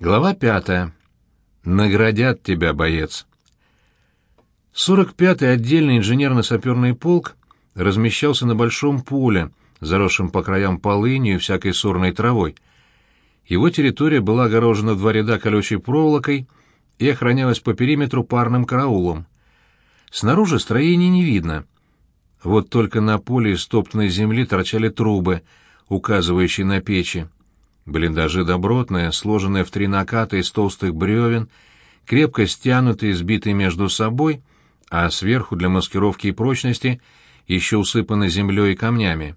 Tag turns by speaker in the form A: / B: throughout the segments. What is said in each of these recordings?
A: Глава пятая. Наградят тебя, боец. 45-й отдельный инженерно-саперный полк размещался на большом поле, заросшем по краям полынью и всякой сорной травой. Его территория была огорожена в два ряда колючей проволокой и охранялась по периметру парным караулом. Снаружи строений не видно. Вот только на поле из топтанной земли торчали трубы, указывающие на печи. Блиндажи добротные, сложенные в три наката из толстых бревен, крепко стянутые, сбитые между собой, а сверху для маскировки и прочности еще усыпаны землей и камнями.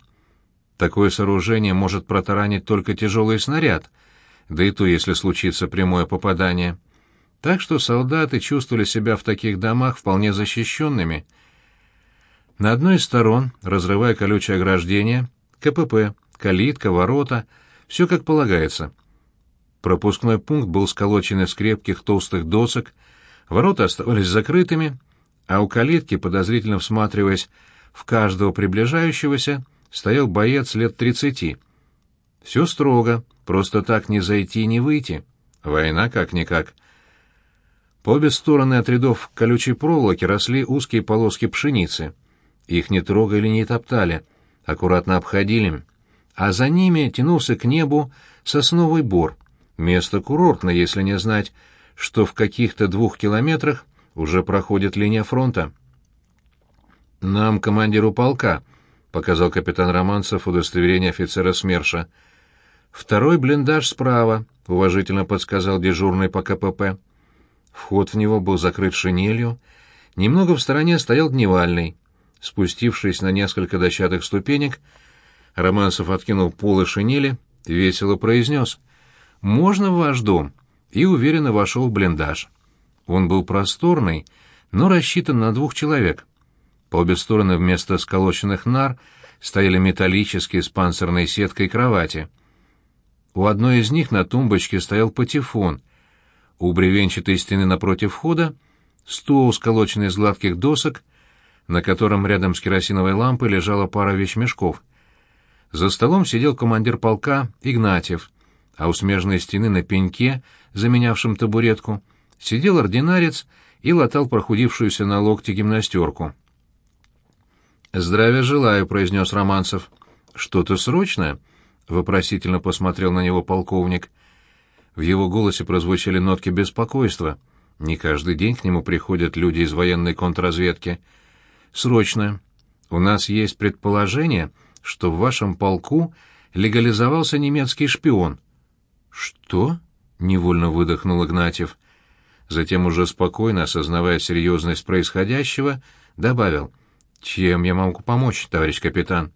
A: Такое сооружение может протаранить только тяжелый снаряд, да и то, если случится прямое попадание. Так что солдаты чувствовали себя в таких домах вполне защищенными. На одной из сторон, разрывая колючее ограждение, КПП, калитка, ворота — все как полагается. Пропускной пункт был сколочен из крепких толстых досок, ворота оставались закрытыми, а у калитки, подозрительно всматриваясь в каждого приближающегося, стоял боец лет тридцати. Все строго, просто так не зайти, не выйти. Война как-никак. По обе стороны от рядов колючей проволоки росли узкие полоски пшеницы. Их не трогали, не топтали, аккуратно обходили а за ними тянулся к небу сосновый бор, место курортное, если не знать, что в каких-то двух километрах уже проходит линия фронта. «Нам, командиру полка», — показал капитан Романцев удостоверение офицера СМЕРШа. «Второй блиндаж справа», — уважительно подсказал дежурный по КПП. Вход в него был закрыт шинелью. Немного в стороне стоял дневальный. Спустившись на несколько дощатых ступенек, — Романцев откинул полы шинели, весело произнес «Можно в ваш дом?» и уверенно вошел в блиндаж. Он был просторный, но рассчитан на двух человек. По обе стороны вместо сколоченных нар стояли металлические с панцирной сеткой кровати. У одной из них на тумбочке стоял патефон. У бревенчатой стены напротив входа стул, сколоченный из гладких досок, на котором рядом с керосиновой лампой лежала пара вещмешков — за столом сидел командир полка Игнатьев, а у смежной стены на пеньке, заменявшем табуретку, сидел ординарец и латал прохудившуюся на локте гимнастерку. «Здравия желаю», — произнес Романцев. «Что-то срочное?» — вопросительно посмотрел на него полковник. В его голосе прозвучали нотки беспокойства. Не каждый день к нему приходят люди из военной контрразведки. «Срочно. У нас есть предположение, что в вашем полку легализовался немецкий шпион. Что? невольно выдохнул Игнатьев. Затем уже спокойно, осознавая серьезность происходящего, добавил: "Чем я могу помочь, товарищ капитан?"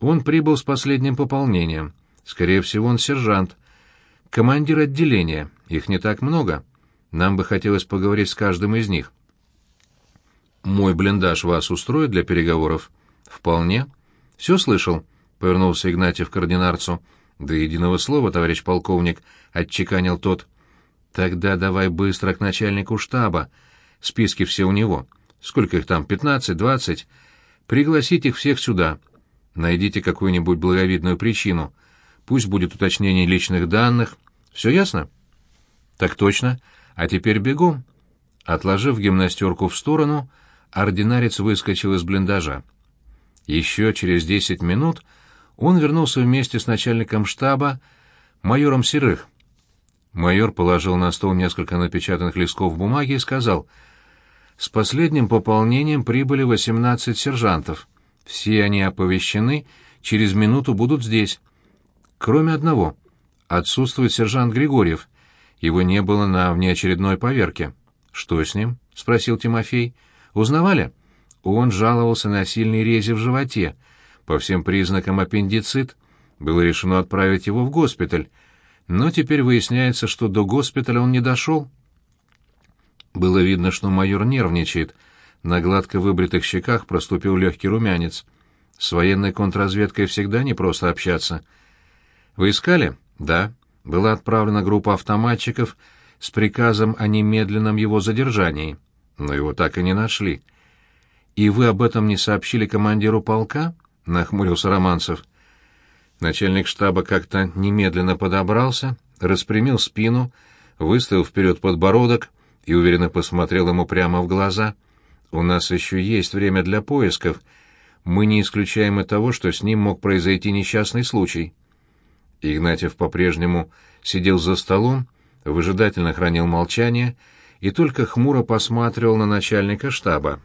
A: Он прибыл с последним пополнением. Скорее всего, он сержант. Командир отделения. Их не так много. Нам бы хотелось поговорить с каждым из них. Мой блиндаж вас устроит для переговоров? Вполне. «Все слышал?» — повернулся Игнатьев к ординарцу. «Да единого слова, товарищ полковник», — отчеканил тот. «Тогда давай быстро к начальнику штаба. Списки все у него. Сколько их там, пятнадцать, двадцать? Пригласить их всех сюда. Найдите какую-нибудь благовидную причину. Пусть будет уточнение личных данных. Все ясно?» «Так точно. А теперь бегом». Отложив гимнастерку в сторону, ординарец выскочил из блиндажа. Еще через десять минут он вернулся вместе с начальником штаба, майором Серых. Майор положил на стол несколько напечатанных листков бумаги и сказал, «С последним пополнением прибыли 18 сержантов. Все они оповещены, через минуту будут здесь. Кроме одного. Отсутствует сержант Григорьев. Его не было на внеочередной поверке». «Что с ним?» — спросил Тимофей. «Узнавали?» Он жаловался на сильный рези в животе. По всем признакам аппендицит. Было решено отправить его в госпиталь. Но теперь выясняется, что до госпиталя он не дошел. Было видно, что майор нервничает. На гладко выбритых щеках проступил легкий румянец. С военной контрразведкой всегда непросто общаться. «Вы искали?» «Да». Была отправлена группа автоматчиков с приказом о немедленном его задержании. Но его так и не нашли. «И вы об этом не сообщили командиру полка?» — нахмурился Романцев. Начальник штаба как-то немедленно подобрался, распрямил спину, выставил вперед подбородок и уверенно посмотрел ему прямо в глаза. «У нас еще есть время для поисков. Мы не исключаем и того, что с ним мог произойти несчастный случай». Игнатьев по-прежнему сидел за столом, выжидательно хранил молчание и только хмуро посматривал на начальника штаба.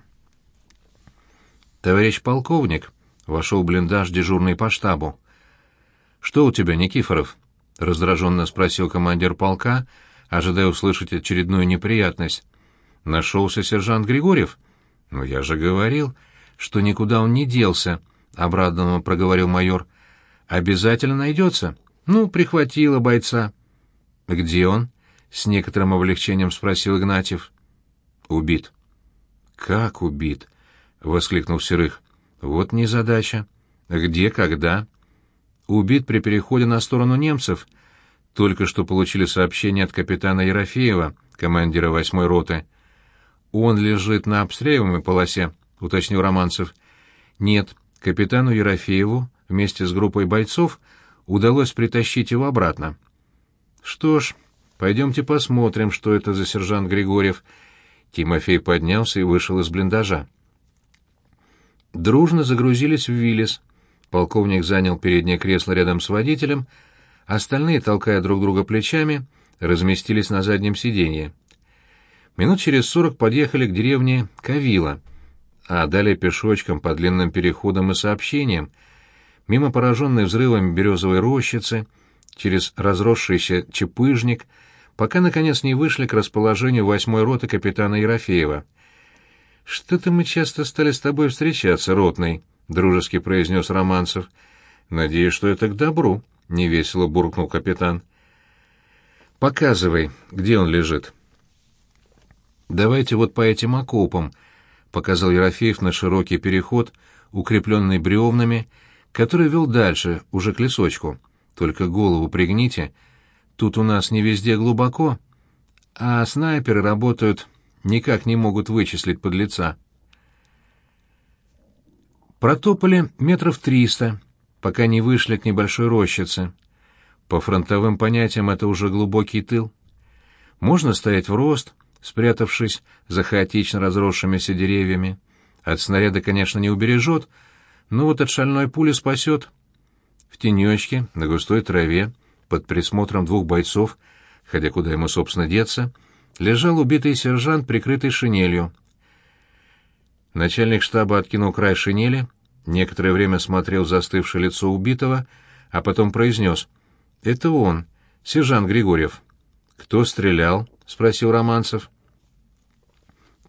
A: «Товарищ полковник», — вошел блиндаж дежурный по штабу. «Что у тебя, Никифоров?» — раздраженно спросил командир полка, ожидая услышать очередную неприятность. «Нашелся сержант Григорьев?» «Ну, я же говорил, что никуда он не делся», — обрадованно проговорил майор. «Обязательно найдется. Ну, прихватило бойца». «Где он?» — с некоторым облегчением спросил Игнатьев. «Убит». «Как убит?» — воскликнул Серых. «Вот незадача. Где, когда?» «Убит при переходе на сторону немцев. Только что получили сообщение от капитана Ерофеева, командира восьмой роты». «Он лежит на обстреливаемой полосе», — уточнил Романцев. «Нет, капитану Ерофееву вместе с группой бойцов удалось притащить его обратно». «Что ж, пойдемте посмотрим, что это за сержант Григорьев». Тимофей поднялся и вышел из блиндажа. Дружно загрузились в Виллис. Полковник занял переднее кресло рядом с водителем, остальные, толкая друг друга плечами, разместились на заднем сиденье. Минут через сорок подъехали к деревне Кавила, а далее пешочком по длинным переходам и сообщениям, мимо пораженной взрывами березовой рощицы, через разросшийся чепыжник, пока, наконец, не вышли к расположению восьмой роты капитана Ерофеева — «Что-то мы часто стали с тобой встречаться, ротный», — дружески произнес Романцев. «Надеюсь, что это к добру», — невесело буркнул капитан. «Показывай, где он лежит». «Давайте вот по этим окопам», — показал Ерофеев на широкий переход, укрепленный бревнами, который вел дальше, уже к лесочку. «Только голову пригните. Тут у нас не везде глубоко, а снайперы работают никак не могут вычислить подлеца. Протопали метров триста, пока не вышли к небольшой рощице. По фронтовым понятиям это уже глубокий тыл. Можно стоять в рост, спрятавшись за хаотично разросшимися деревьями. От снаряда, конечно, не убережет, но вот от шальной пули спасет. В тенечке, на густой траве, под присмотром двух бойцов, хотя куда ему, собственно, деться, — лежал убитый сержант, прикрытый шинелью. Начальник штаба откинул край шинели, некоторое время смотрел застывшее лицо убитого, а потом произнес. «Это он, сержант Григорьев». «Кто стрелял?» — спросил Романцев.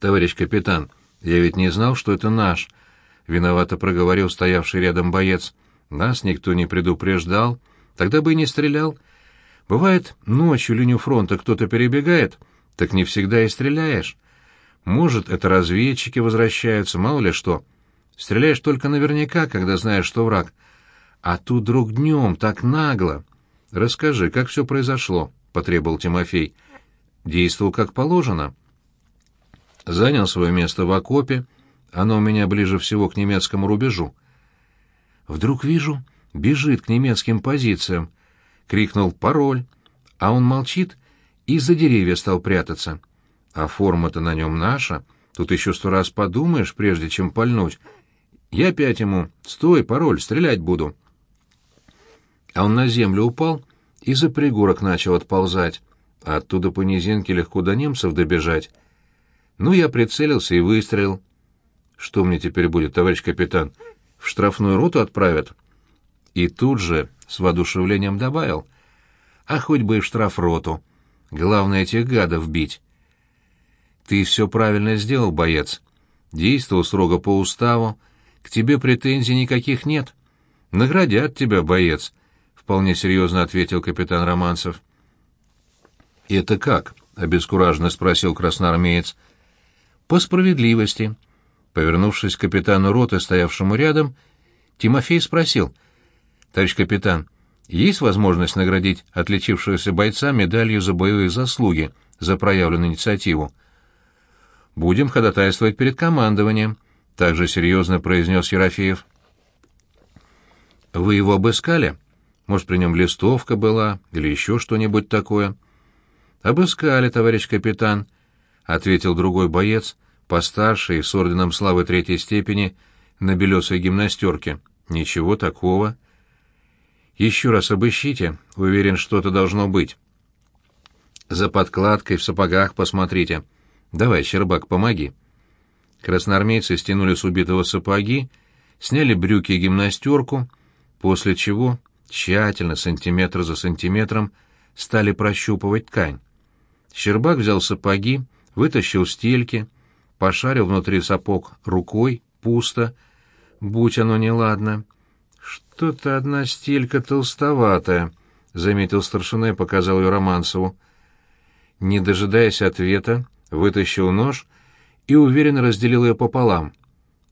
A: «Товарищ капитан, я ведь не знал, что это наш», — виновато проговорил стоявший рядом боец. «Нас никто не предупреждал, тогда бы и не стрелял. Бывает, ночью линию фронта кто-то перебегает, так не всегда и стреляешь. Может, это разведчики возвращаются, мало ли что. Стреляешь только наверняка, когда знаешь, что враг. А тут вдруг днем, так нагло. Расскажи, как все произошло, — потребовал Тимофей. Действовал как положено. Занял свое место в окопе, оно у меня ближе всего к немецкому рубежу. Вдруг вижу, бежит к немецким позициям. Крикнул пароль, а он молчит и за деревья стал прятаться. А форма-то на нем наша, тут еще сто раз подумаешь, прежде чем пальнуть. Я опять ему «Стой, пароль, стрелять буду». А он на землю упал и за пригорок начал отползать, а оттуда по низинке легко до немцев добежать. Ну, я прицелился и выстрелил. Что мне теперь будет, товарищ капитан? В штрафную роту отправят? И тут же с воодушевлением добавил. А хоть бы и в штрафроту. Главное этих гадов бить. Ты все правильно сделал, боец. Действовал строго по уставу. К тебе претензий никаких нет. Наградят тебя, боец, — вполне серьезно ответил капитан Романцев. «Это как?» — обескураженно спросил красноармеец. «По справедливости». Повернувшись к капитану роты, стоявшему рядом, Тимофей спросил. «Товарищ капитан, — есть возможность наградить отличившегося бойца медалью за боевые заслуги за проявленную инициативу. Будем ходатайствовать перед командованием, также серьезно произнес Ерофеев. Вы его обыскали? Может, при нем листовка была или еще что-нибудь такое. «Обыскали, товарищ капитан», — ответил другой боец, постарше и с орденом славы третьей степени, на белесой гимнастерке. «Ничего такого». «Еще раз обыщите, уверен, что-то должно быть». «За подкладкой в сапогах посмотрите. Давай, Щербак, помоги». Красноармейцы стянули с убитого сапоги, сняли брюки и гимнастерку, после чего тщательно, сантиметр за сантиметром, стали прощупывать ткань. Щербак взял сапоги, вытащил стельки, пошарил внутри сапог рукой, пусто. Будь оно неладно. «Что-то одна стелька толстоватая», — заметил старшина и показал ее Романцеву. Не дожидаясь ответа, вытащил нож и уверенно разделил ее пополам.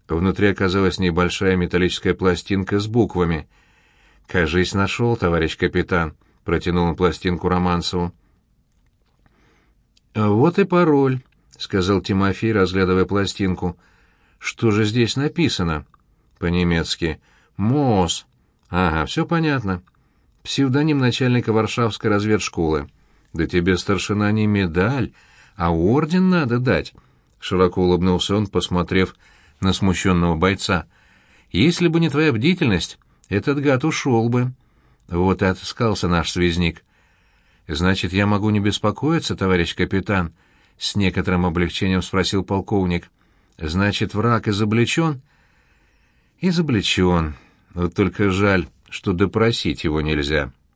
A: Внутри оказалась небольшая металлическая пластинка с буквами — «Кажись, нашел, товарищ капитан», — протянул он пластинку Романцеву. «Вот и пароль», — сказал Тимофей, разглядывая пластинку. «Что же здесь написано?» «По-немецки. МОС». «Ага, все понятно. Псевдоним начальника Варшавской разведшколы. Да тебе, старшина, не медаль, а орден надо дать», — широко улыбнулся он, посмотрев на смущенного бойца. «Если бы не твоя бдительность, этот гад ушел бы. Вот и отыскался наш связник. Значит, я могу не беспокоиться, товарищ капитан? С некоторым облегчением спросил полковник. Значит, враг изобличен? Изобличен. Вот только жаль, что допросить его нельзя.